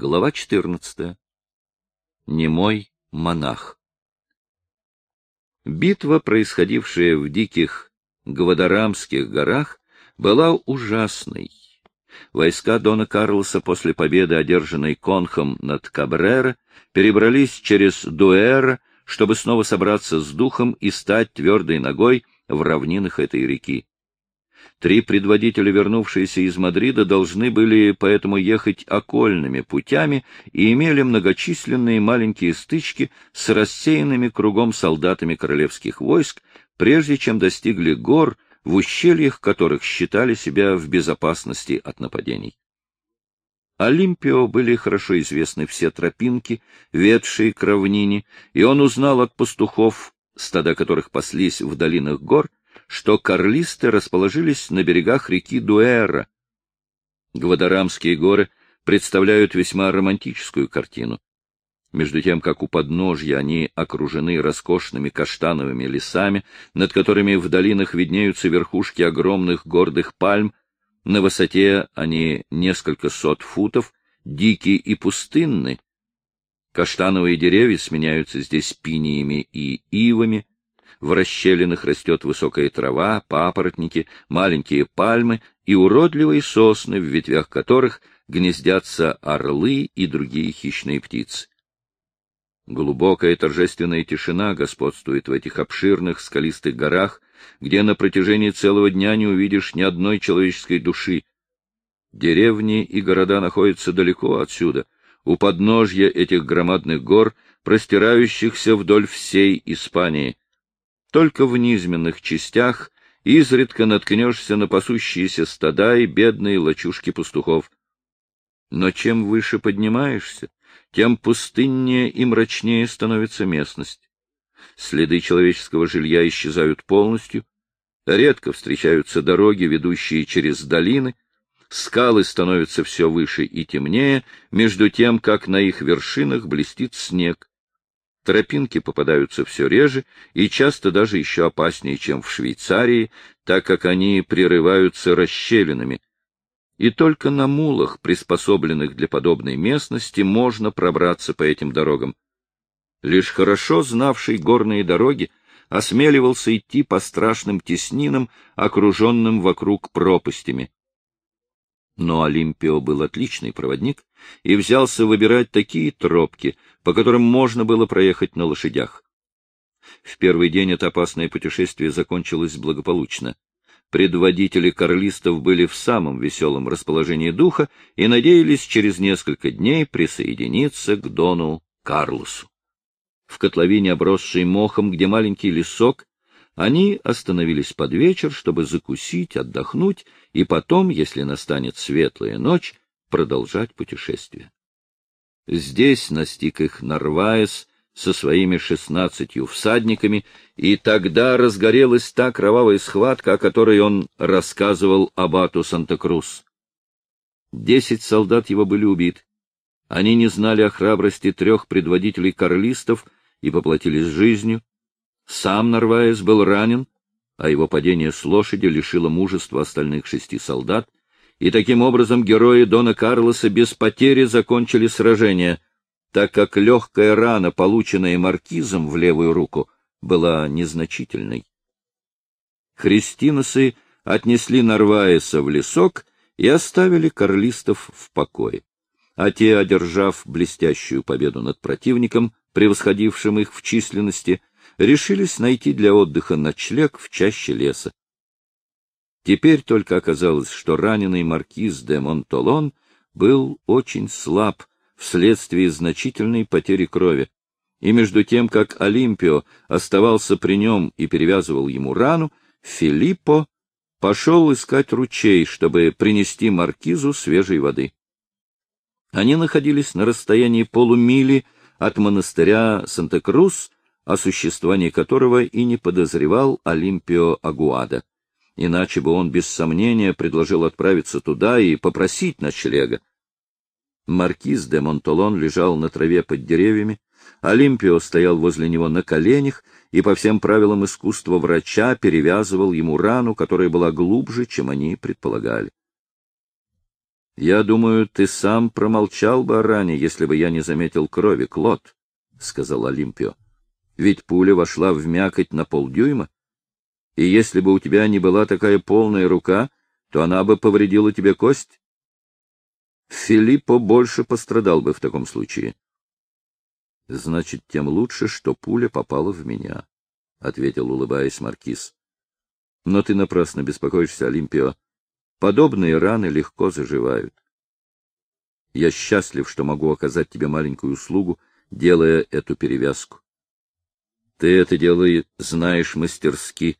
Глава 14. Немой монах. Битва, происходившая в диких Гвадарамских горах, была ужасной. Войска Дона Карлоса после победы, одержанной Конхом над Кабрера, перебрались через Дуэра, чтобы снова собраться с духом и стать твердой ногой в равнинах этой реки. Три предводителя, вернувшиеся из Мадрида, должны были поэтому ехать окольными путями и имели многочисленные маленькие стычки с рассеянными кругом солдатами королевских войск, прежде чем достигли гор, в ущельях которых считали себя в безопасности от нападений. Олимпио были хорошо известны все тропинки, ведшие к равнине, и он узнал от пастухов, стада которых паслись в долинах гор, что карлисты расположились на берегах реки Дуэра. Гвадарамские горы представляют весьма романтическую картину. Между тем, как у подножья они окружены роскошными каштановыми лесами, над которыми в долинах виднеются верхушки огромных гордых пальм, на высоте они несколько сот футов, дикие и пустынны. Каштановые деревья сменяются здесь пиниями и ивами, в расщелинах растет высокая трава, папоротники, маленькие пальмы и уродливые сосны, в ветвях которых гнездятся орлы и другие хищные птицы. Глубокая торжественная тишина господствует в этих обширных скалистых горах, где на протяжении целого дня не увидишь ни одной человеческой души. Деревни и города находятся далеко отсюда, у подножья этих громадных гор, простирающихся вдоль всей Испании. Только в низменных частях изредка наткнешься на пасущиеся стада и бедные лачушки пастухов. Но чем выше поднимаешься, тем пустыннее и мрачнее становится местность. Следы человеческого жилья исчезают полностью, редко встречаются дороги, ведущие через долины, скалы становятся все выше и темнее, между тем, как на их вершинах блестит снег. Тропинки попадаются все реже и часто даже еще опаснее, чем в Швейцарии, так как они прерываются расщелинами. И только на мулах, приспособленных для подобной местности, можно пробраться по этим дорогам. Лишь хорошо знавший горные дороги осмеливался идти по страшным теснинам, окруженным вокруг пропастями. Но Олимпио был отличный проводник и взялся выбирать такие тропки, по которым можно было проехать на лошадях. В первый день это опасное путешествие закончилось благополучно. Предводители карлистов были в самом веселом расположении духа и надеялись через несколько дней присоединиться к Дону Карлосу. В котловине, обросшей мохом, где маленький лесок, они остановились под вечер, чтобы закусить, отдохнуть и потом, если настанет светлая ночь, продолжать путешествие. Здесь настиг их Нарваес со своими шестнадцатью всадниками, и тогда разгорелась та кровавая схватка, о которой он рассказывал абату Санта-Крус. Десять солдат его были убиты. Они не знали о храбрости трех предводителей карлистов и поплатились жизнью, сам Нарваес был ранен, а его падение с лошади лишило мужества остальных шести солдат, и таким образом герои Дона Карлоса без потери закончили сражение, так как легкая рана, полученная маркизом в левую руку, была незначительной. Христиносы отнесли Нарваеса в лесок и оставили карлистов в покое. А те, одержав блестящую победу над противником, превосходившим их в численности, решились найти для отдыха ночлег в чаще леса. Теперь только оказалось, что раненый маркиз де Монтолон был очень слаб вследствие значительной потери крови, и между тем, как Олимпио оставался при нем и перевязывал ему рану, Филиппо пошел искать ручей, чтобы принести маркизу свежей воды. Они находились на расстоянии полумили от монастыря Санта-Крус, о существовании которого и не подозревал Олимпио Агуада. Иначе бы он без сомнения предложил отправиться туда и попросить ночлега. Маркиз де Монтолон лежал на траве под деревьями, Олимпио стоял возле него на коленях и по всем правилам искусства врача перевязывал ему рану, которая была глубже, чем они предполагали. Я думаю, ты сам промолчал бы о ране, если бы я не заметил крови, Клод, — сказал Олимпио. Ведь пуля вошла в мякоть на полдюйма, и если бы у тебя не была такая полная рука, то она бы повредила тебе кость. Филиппо больше пострадал бы в таком случае. — Значит, тем лучше, что пуля попала в меня, — ответил, улыбаясь Маркиз. — Но ты напрасно беспокоишься, Олимпио. Подобные раны легко заживают. Я счастлив, что могу оказать тебе маленькую услугу, делая эту перевязку. Ты это дело знаешь мастерски.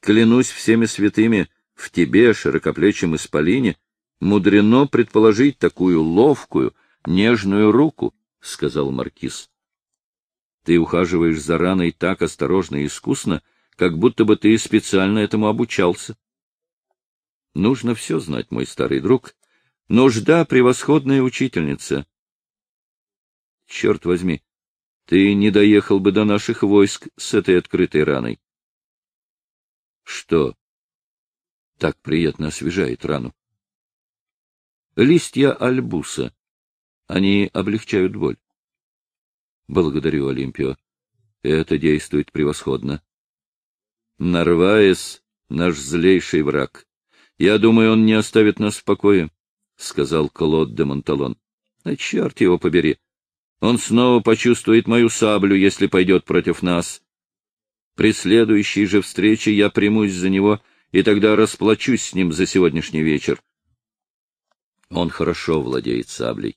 Клянусь всеми святыми, в тебе, широкоплечем исполине, мудрено предположить такую ловкую, нежную руку, — сказал маркиз. Ты ухаживаешь за раной так осторожно и искусно, как будто бы ты специально этому обучался. Нужно все знать, мой старый друг. Нужда — превосходная учительница. Черт возьми, ты не доехал бы до наших войск с этой открытой раной. Что? Так приятно освежает рану. Листья альбуса. Они облегчают боль. Благодарю, Олимпио. Это действует превосходно. Нарваес — наш злейший враг. Я думаю, он не оставит нас в покое, — сказал Клод де Монталон. — черт его побери! Он снова почувствует мою саблю, если пойдет против нас. При следующей же встрече я примусь за него, и тогда расплачусь с ним за сегодняшний вечер. Он хорошо владеет саблей.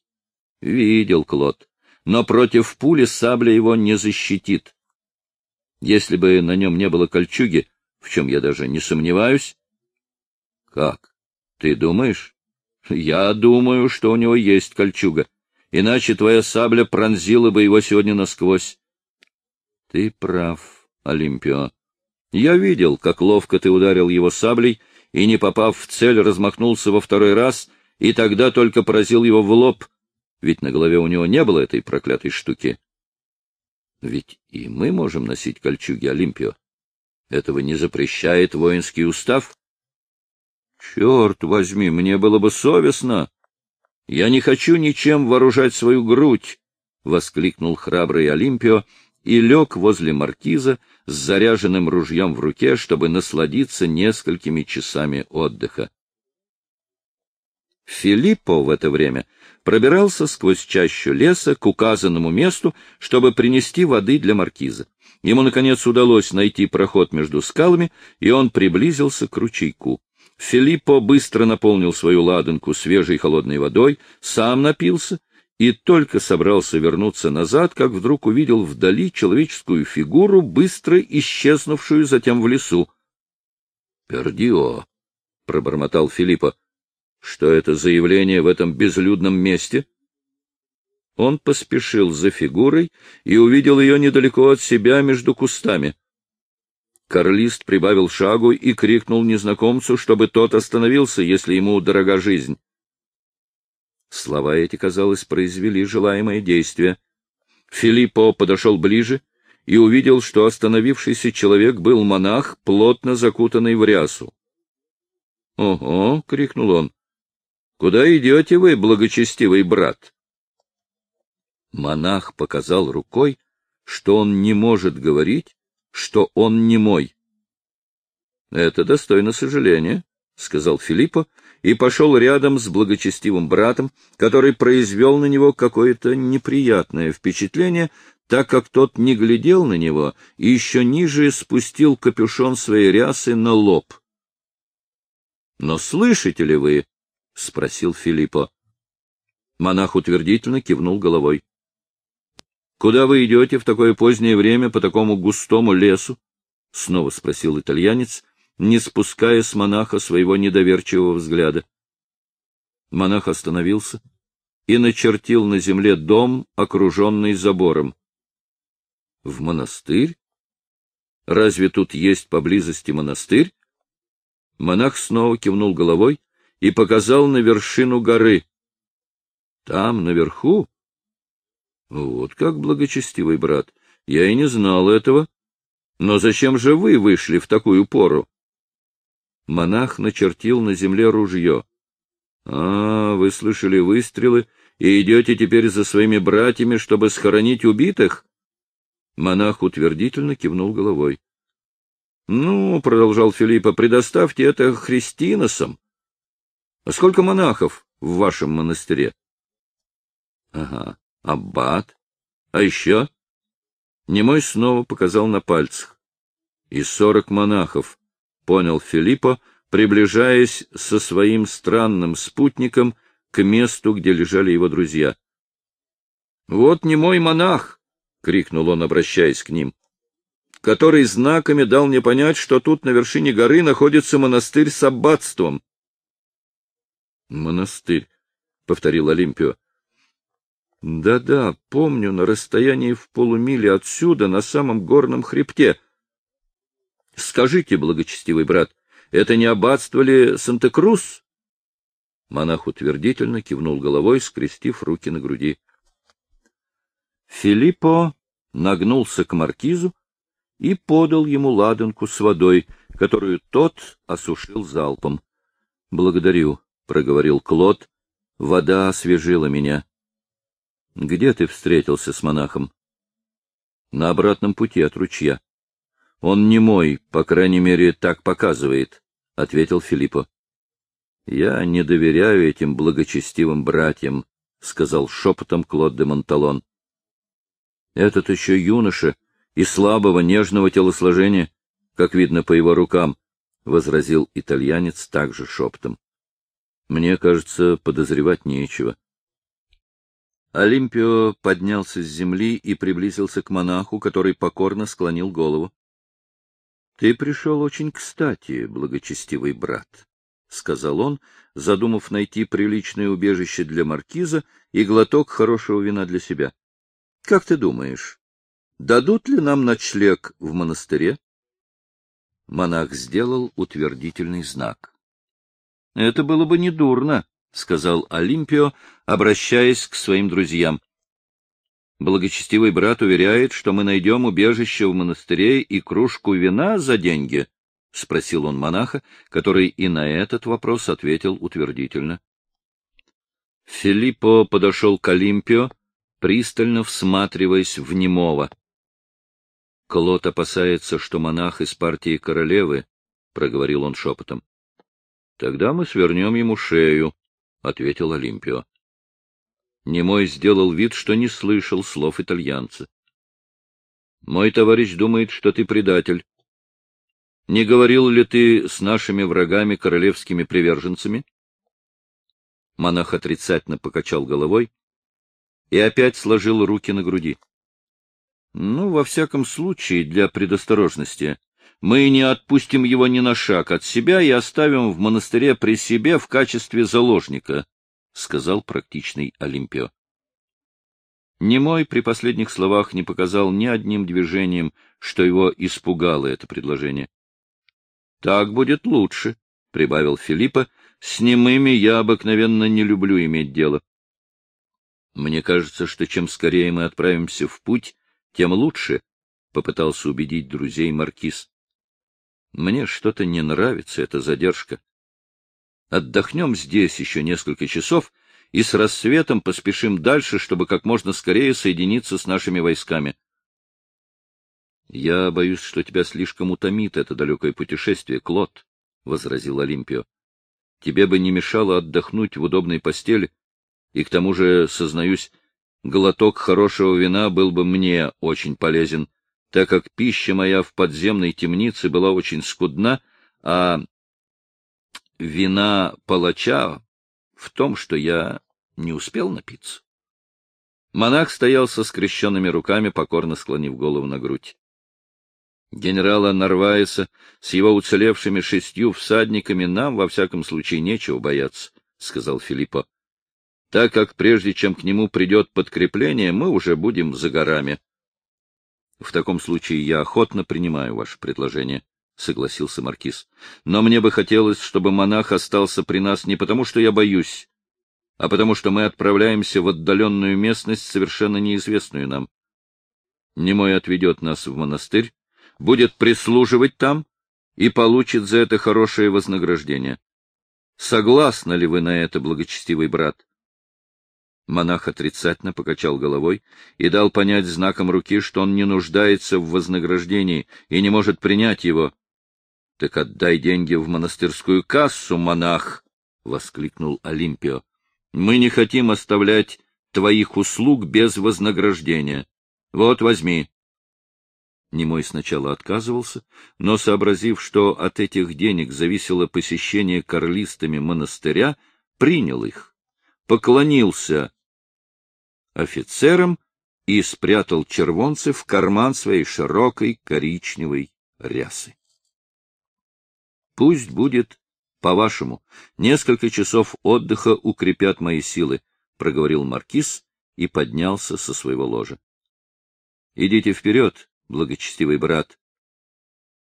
Видел Клод, но против пули сабля его не защитит. Если бы на нем не было кольчуги, в чем я даже не сомневаюсь, как? Ты думаешь? Я думаю, что у него есть кольчуга. Иначе твоя сабля пронзила бы его сегодня насквозь. Ты прав, Олимпио. Я видел, как ловко ты ударил его саблей и, не попав в цель, размахнулся во второй раз, и тогда только поразил его в лоб, ведь на голове у него не было этой проклятой штуки. Ведь и мы можем носить кольчуги, Олимпио. Этого не запрещает воинский устав. Черт возьми, мне было бы совестно. Я не хочу ничем вооружать свою грудь, — воскликнул храбрый Олимпио и лег возле маркиза с заряженным ружьем в руке, чтобы насладиться несколькими часами отдыха. Филиппо в это время пробирался сквозь чащу леса к указанному месту, чтобы принести воды для маркиза. Ему, наконец, удалось найти проход между скалами, и он приблизился к ручейку. Филиппо быстро наполнил свою ладанку свежей холодной водой, сам напился и только собрался вернуться назад, как вдруг увидел вдали человеческую фигуру, быстро исчезнувшую затем в лесу. — Пердио! — пробормотал Филиппо. — Что это за явление в этом безлюдном месте? Он поспешил за фигурой и увидел ее недалеко от себя между кустами. Карлист прибавил шагу и крикнул незнакомцу, чтобы тот остановился, если ему дорога жизнь. Слова эти, казалось, произвели желаемое действие. Филиппо подошел ближе и увидел, что остановившийся человек был монах, плотно закутанный в рясу. — Ого! — крикнул он. — Куда идете вы, благочестивый брат? Монах показал рукой, что он не может говорить, что он не мой. — Это достойно сожаления, — сказал Филиппо, и пошел рядом с благочестивым братом, который произвел на него какое-то неприятное впечатление, так как тот не глядел на него и еще ниже спустил капюшон своей рясы на лоб. — Но слышите ли вы? — спросил Филиппо. Монах утвердительно кивнул головой. — Куда вы идете в такое позднее время по такому густому лесу? — снова спросил итальянец, не спуская с монаха своего недоверчивого взгляда. Монах остановился и начертил на земле дом, окруженный забором. — В монастырь? Разве тут есть поблизости монастырь? Монах снова кивнул головой и показал на вершину горы. — Там, наверху, вот как, благочестивый брат, я и не знал этого. Но зачем же вы вышли в такую пору? Монах начертил на земле ружье. — А, вы слышали выстрелы и идете теперь за своими братьями, чтобы схоронить убитых? Монах утвердительно кивнул головой. — Ну, — продолжал Филиппа, — предоставьте это христиносам. А сколько монахов в вашем монастыре? — Ага, аббат. А еще? Немой снова показал на пальцах. — И сорок монахов, — понял Филиппа, приближаясь со своим странным спутником к месту, где лежали его друзья. — Вот немой монах! — крикнул он, обращаясь к ним который знаками дал мне понять, что тут на вершине горы находится монастырь с аббатством. — Монастырь, — повторил Олимпио. Да — Да-да, помню, на расстоянии в полумиле отсюда, на самом горном хребте. — Скажите, благочестивый брат, это не аббатство ли Санта-Крус? Монах утвердительно кивнул головой, скрестив руки на груди. Филиппо нагнулся к маркизу и подал ему ладанку с водой, которую тот осушил залпом. — Благодарю, — проговорил Клод. — Вода освежила меня. — Где ты встретился с монахом? — На обратном пути от ручья. — Он не мой, по крайней мере, так показывает, — ответил Филиппо. — Я не доверяю этим благочестивым братьям, — сказал шепотом Клод де Монталон. — Этот еще юноша и слабого, нежного телосложения, как видно по его рукам, — возразил итальянец также шептом. — Мне кажется, подозревать нечего. Олимпио поднялся с земли и приблизился к монаху, который покорно склонил голову. — Ты пришел очень кстати, благочестивый брат, — сказал он, задумав найти приличное убежище для маркиза и глоток хорошего вина для себя. — Как ты думаешь, дадут ли нам ночлег в монастыре? Монах сделал утвердительный знак. — Это было бы недурно, — сказал Олимпио, обращаясь к своим друзьям. Благочестивый брат уверяет, что мы найдем убежище в монастыре и кружку вина за деньги, — спросил он монаха, который и на этот вопрос ответил утвердительно. Филиппо подошел к Олимпио, пристально всматриваясь в немого. — Клод опасается, что монах из партии королевы, — проговорил он шепотом. — Тогда мы свернем ему шею, — ответил Олимпио. Немой сделал вид, что не слышал слов итальянца. — Мой товарищ думает, что ты предатель. Не говорил ли ты с нашими врагами королевскими приверженцами? Монах отрицательно покачал головой и опять сложил руки на груди. Ну, во всяком случае, для предосторожности. Мы не отпустим его ни на шаг от себя и оставим в монастыре при себе в качестве заложника, — сказал практичный Олимпио. Немой при последних словах не показал ни одним движением, что его испугало это предложение. — Так будет лучше, — прибавил Филиппа. — С немыми я обыкновенно не люблю иметь дело. Мне кажется, что чем скорее мы отправимся в путь, тем лучше, — попытался убедить друзей Маркиз. Мне что-то не нравится эта задержка. Отдохнем здесь еще несколько часов и с рассветом поспешим дальше, чтобы как можно скорее соединиться с нашими войсками. Я боюсь, что тебя слишком утомит это далекое путешествие, Клод, — возразил Олимпио. Тебе бы не мешало отдохнуть в удобной постели, и к тому же, сознаюсь, глоток хорошего вина был бы мне очень полезен, так как пища моя в подземной темнице была очень скудна, а вина палача в том, что я не успел напиться. Монах стоял со скрещенными руками, покорно склонив голову на грудь. Генерала Нарваеса с его уцелевшими шестью всадниками нам, во всяком случае, нечего бояться, — сказал Филиппо так как прежде чем к нему придет подкрепление, мы уже будем за горами. — В таком случае я охотно принимаю ваше предложение, — согласился Маркиз. — Но мне бы хотелось, чтобы монах остался при нас не потому, что я боюсь, а потому что мы отправляемся в отдаленную местность, совершенно неизвестную нам. Немой отведет нас в монастырь, будет прислуживать там и получит за это хорошее вознаграждение. Согласны ли вы на это, благочестивый брат? Монах отрицательно покачал головой и дал понять знаком руки, что он не нуждается в вознаграждении и не может принять его. — Так отдай деньги в монастырскую кассу, монах! — воскликнул Олимпио. — Мы не хотим оставлять твоих услуг без вознаграждения. Вот, возьми. Немой сначала отказывался, но, сообразив, что от этих денег зависело посещение карлистами монастыря, принял их, поклонился офицерам и спрятал червонцы в карман своей широкой коричневой рясы. Пусть будет по-вашему. Несколько часов отдыха укрепят мои силы, — проговорил маркиз и поднялся со своего ложа. — Идите вперед, благочестивый брат.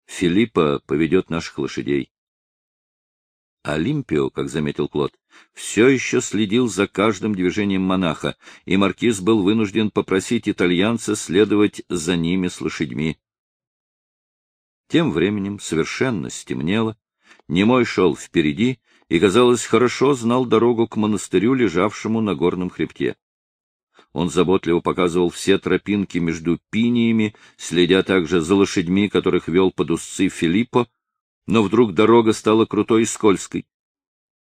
Филиппа поведет наших лошадей. Олимпио, как заметил Клод, все еще следил за каждым движением монаха, и маркиз был вынужден попросить итальянца следовать за ними с лошадьми. Тем временем совершенно стемнело, Немой шел впереди и, казалось, хорошо знал дорогу к монастырю, лежавшему на горном хребте. Он заботливо показывал все тропинки между пиниями, следя также за лошадьми, которых вел под узцы Филиппо, но вдруг дорога стала крутой и скользкой.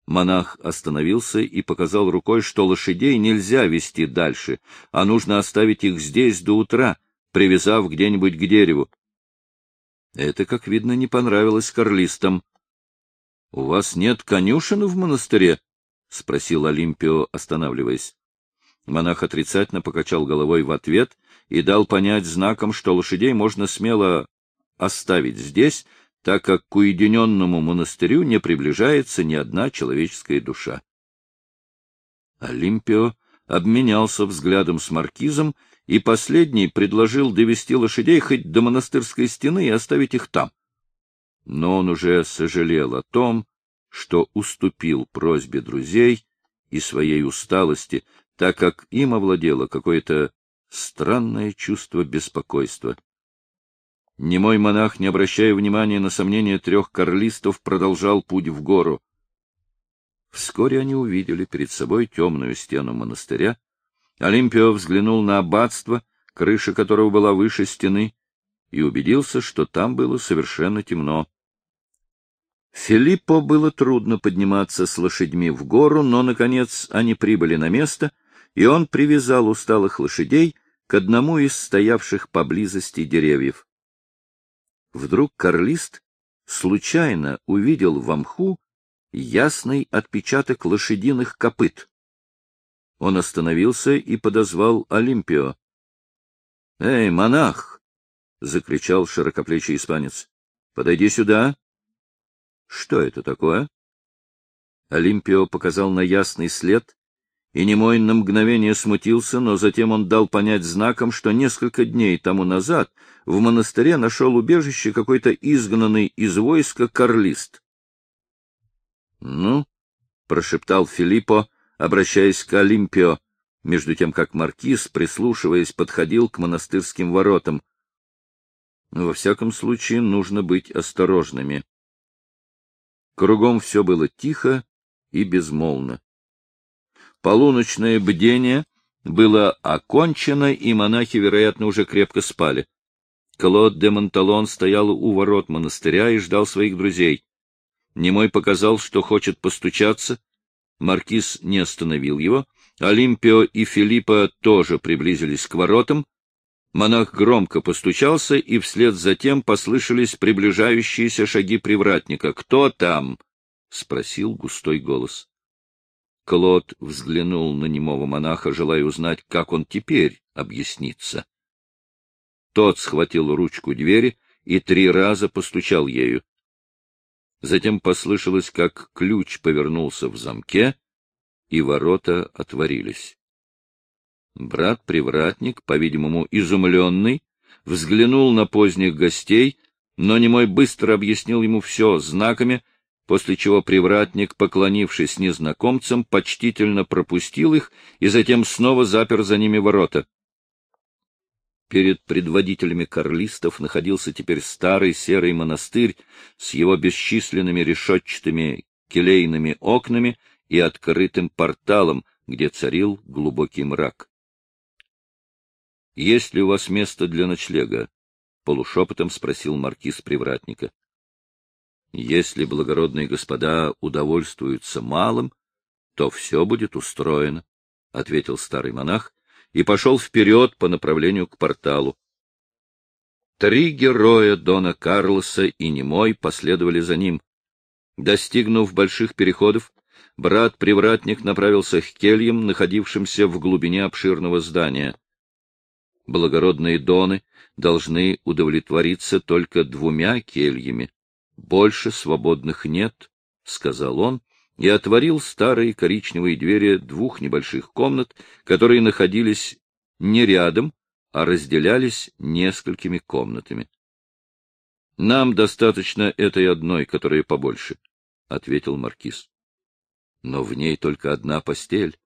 Монах остановился и показал рукой, что лошадей нельзя вести дальше, а нужно оставить их здесь до утра, привязав где-нибудь к дереву. Это, как видно, не понравилось карлистам. — У вас нет конюшен в монастыре? — спросил Олимпио, останавливаясь. Монах отрицательно покачал головой в ответ и дал понять знаком, что лошадей можно смело оставить здесь, так как к уединенному монастырю не приближается ни одна человеческая душа. Олимпио обменялся взглядом с маркизом, и последний предложил довести лошадей хоть до монастырской стены и оставить их там. Но он уже сожалел о том, что уступил просьбе друзей и своей усталости, так как им овладело какое-то странное чувство беспокойства. Немой монах, не обращая внимания на сомнения трех карлистов, продолжал путь в гору. Вскоре они увидели перед собой темную стену монастыря. Олимпио взглянул на аббатство, крыша которого была выше стены, и убедился, что там было совершенно темно. Филиппо было трудно подниматься с лошадьми в гору, но, наконец, они прибыли на место — и он привязал усталых лошадей к одному из стоявших поблизости деревьев. Вдруг карлист случайно увидел в мху ясный отпечаток лошадиных копыт. Он остановился и подозвал Олимпио. — Эй, монах! — закричал широкоплечий испанец. — Подойди сюда. — Что это такое? Олимпио показал на ясный след, и Немой на мгновение смутился, но затем он дал понять знаком, что несколько дней тому назад в монастыре нашел убежище какой-то изгнанный из войска карлист. — Ну, — прошептал Филиппо, обращаясь к Олимпио, между тем как маркиз, прислушиваясь, подходил к монастырским воротам. Во всяком случае, нужно быть осторожными. Кругом все было тихо и безмолвно. Полуночное бдение было окончено, и монахи, вероятно, уже крепко спали. Клод де Монталон стоял у ворот монастыря и ждал своих друзей. Немой показал, что хочет постучаться. Маркиз не остановил его. Олимпио и Филиппа тоже приблизились к воротам. Монах громко постучался, и вслед за тем послышались приближающиеся шаги привратника. «Кто там?» — спросил густой голос. Клод взглянул на немого монаха, желая узнать, как он теперь объяснится. Тот схватил ручку двери и три раза постучал ею. Затем послышалось, как ключ повернулся в замке, и ворота отворились. Брат-привратник, по-видимому, изумленный, взглянул на поздних гостей, но немой быстро объяснил ему все знаками — после чего привратник, поклонившись незнакомцам, почтительно пропустил их и затем снова запер за ними ворота. Перед предводителями карлистов находился теперь старый серый монастырь с его бесчисленными решетчатыми келейными окнами и открытым порталом, где царил глубокий мрак. — Есть ли у вас место для ночлега? — полушепотом спросил маркиз привратника. — Если благородные господа удовольствуются малым, то все будет устроено, — ответил старый монах и пошел вперед по направлению к порталу. Три героя Дона Карлоса и Немой последовали за ним. Достигнув больших переходов, брат-привратник направился к кельям, находившимся в глубине обширного здания. Благородные доны должны удовлетвориться только двумя кельями. Больше свободных нет, — сказал он, и отворил старые коричневые двери двух небольших комнат, которые находились не рядом, а разделялись несколькими комнатами. — Нам достаточно этой одной, которая побольше, — ответил маркиз. — Но в ней только одна постель.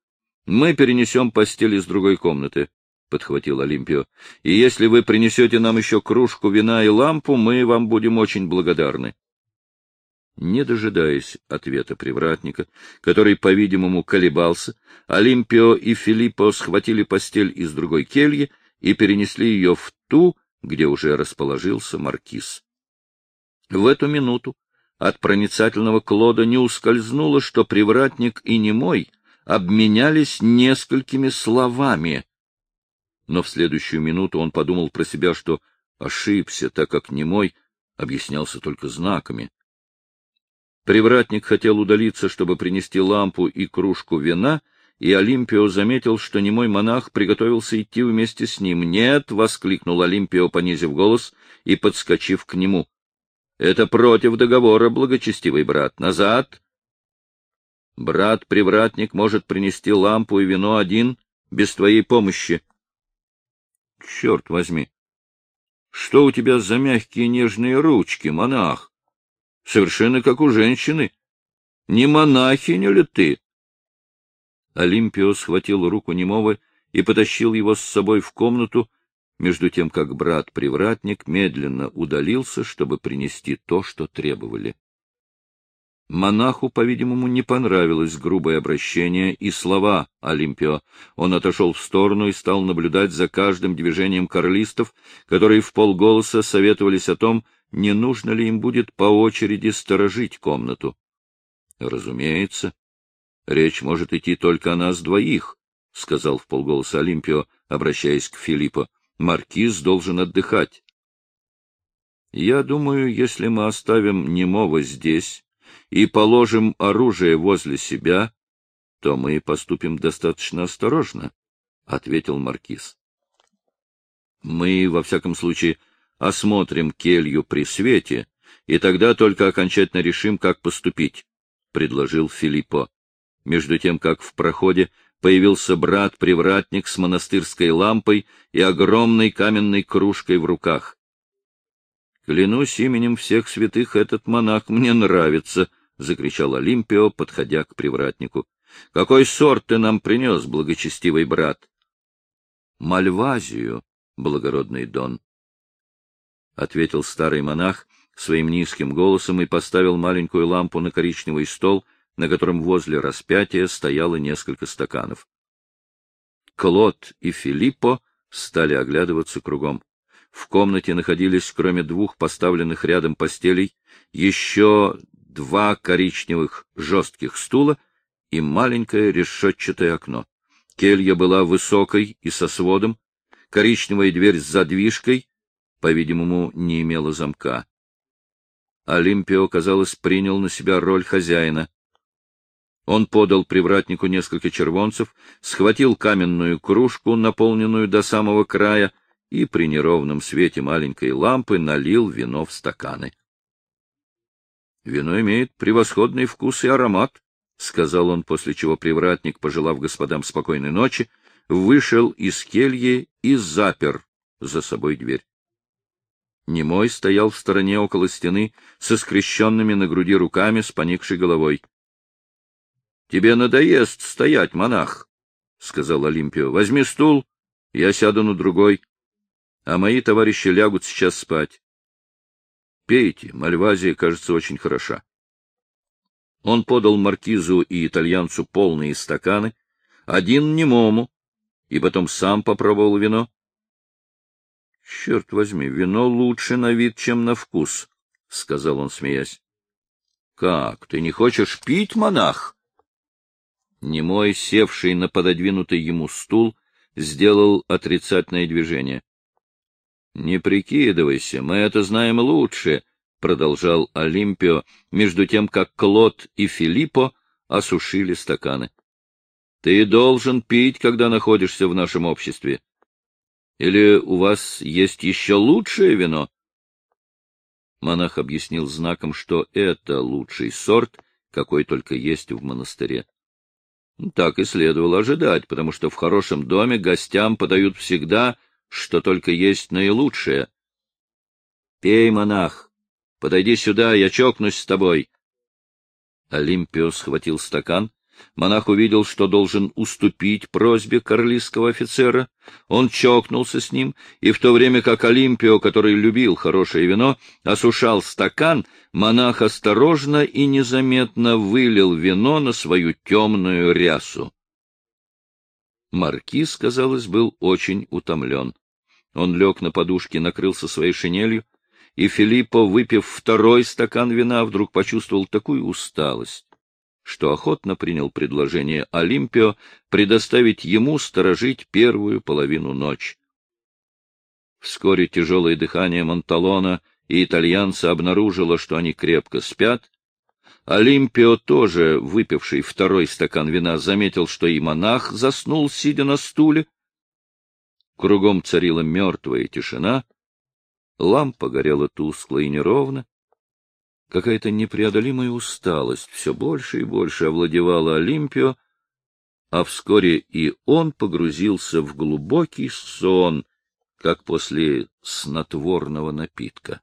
Мы перенесем постель из другой комнаты, — подхватил Олимпио. — И если вы принесете нам еще кружку вина и лампу, мы вам будем очень благодарны. Не дожидаясь ответа привратника, который, по-видимому, колебался, Олимпио и Филиппо схватили постель из другой кельи и перенесли ее в ту, где уже расположился маркиз. В эту минуту от проницательного Клода не ускользнуло, что привратник и немой обменялись несколькими словами. Но в следующую минуту он подумал про себя, что ошибся, так как немой объяснялся только знаками. Привратник хотел удалиться, чтобы принести лампу и кружку вина, и Олимпио заметил, что немой монах приготовился идти вместе с ним. «Нет!» — воскликнул Олимпио, понизив голос и подскочив к нему. «Это против договора, благочестивый брат. Назад!» «Брат-привратник может принести лампу и вино один, без твоей помощи». «Черт возьми! Что у тебя за мягкие нежные ручки, монах?» Совершенно как у женщины. Не монахиня ли ты? Олимпио схватил руку немого и потащил его с собой в комнату, между тем как брат-привратник медленно удалился, чтобы принести то, что требовали. Монаху, по-видимому, не понравилось грубое обращение и слова Олимпио. Он отошел в сторону и стал наблюдать за каждым движением карлистов, которые в полголоса советовались о том, не нужно ли им будет по очереди сторожить комнату. Разумеется, речь может идти только о нас двоих, — сказал в полголоса Олимпио, обращаясь к Филиппу. Маркиз должен отдыхать. Я думаю, если мы оставим немого здесь и положим оружие возле себя, то мы поступим достаточно осторожно, — ответил маркиз. Мы, во всяком случае, — осмотрим келью при свете, и тогда только окончательно решим, как поступить, — предложил Филиппо. Между тем, как в проходе появился брат-привратник с монастырской лампой и огромной каменной кружкой в руках. — Клянусь именем всех святых, этот монах мне нравится, — закричал Олимпио, подходя к привратнику. — Какой сорт ты нам принес, благочестивый брат? — Мальвазию, благородный Дон. — ответил старый монах своим низким голосом и поставил маленькую лампу на коричневый стол, на котором возле распятия стояло несколько стаканов. Клод и Филиппо стали оглядываться кругом. В комнате находились, кроме двух поставленных рядом постелей, еще два коричневых жестких стула и маленькое решетчатое окно. Келья была высокой и со сводом, коричневая дверь с задвижкой по-видимому, не имела замка. Олимпио, казалось, принял на себя роль хозяина. Он подал привратнику несколько червонцев, схватил каменную кружку, наполненную до самого края, и при неровном свете маленькой лампы налил вино в стаканы. — Вино имеет превосходный вкус и аромат, — сказал он, после чего привратник, пожелав господам спокойной ночи, вышел из кельи и запер за собой дверь. Немой стоял в стороне около стены со скрещенными на груди руками с поникшей головой. — Тебе надоест стоять, монах, — сказал Олимпио. — Возьми стул, я сяду на другой, а мои товарищи лягут сейчас спать. Пейте, Мальвазия, кажется, очень хороша. Он подал маркизу и итальянцу полные стаканы, один немому, и потом сам попробовал вино. — Черт возьми, вино лучше на вид, чем на вкус, — сказал он, смеясь. — Как, ты не хочешь пить, монах? Немой, севший на пододвинутый ему стул, сделал отрицательное движение. — Не прикидывайся, мы это знаем лучше, — продолжал Олимпио, между тем, как Клод и Филиппо осушили стаканы. — Ты должен пить, когда находишься в нашем обществе. Или у вас есть еще лучшее вино? Монах объяснил знаком, что это лучший сорт, какой только есть в монастыре. Так и следовало ожидать, потому что в хорошем доме гостям подают всегда, что только есть наилучшее. — Пей, монах, подойди сюда, я чокнусь с тобой. Олимпио схватил стакан, Монах увидел, что должен уступить просьбе карлистского офицера. Он чокнулся с ним, и в то время как Олимпио, который любил хорошее вино, осушал стакан, монах осторожно и незаметно вылил вино на свою темную рясу. Маркиз, казалось, был очень утомлен. Он лег на подушке, накрылся своей шинелью, и Филиппо, выпив второй стакан вина, вдруг почувствовал такую усталость, что охотно принял предложение Олимпио предоставить ему сторожить первую половину ночи. Вскоре тяжелое дыхание Монталона и итальянца обнаружило, что они крепко спят. Олимпио, тоже выпивший второй стакан вина, заметил, что и монах заснул, сидя на стуле. Кругом царила мертвая тишина, лампа горела тускло и неровно, Какая-то непреодолимая усталость все больше и больше овладевала Олимпио, а вскоре и он погрузился в глубокий сон, как после снотворного напитка.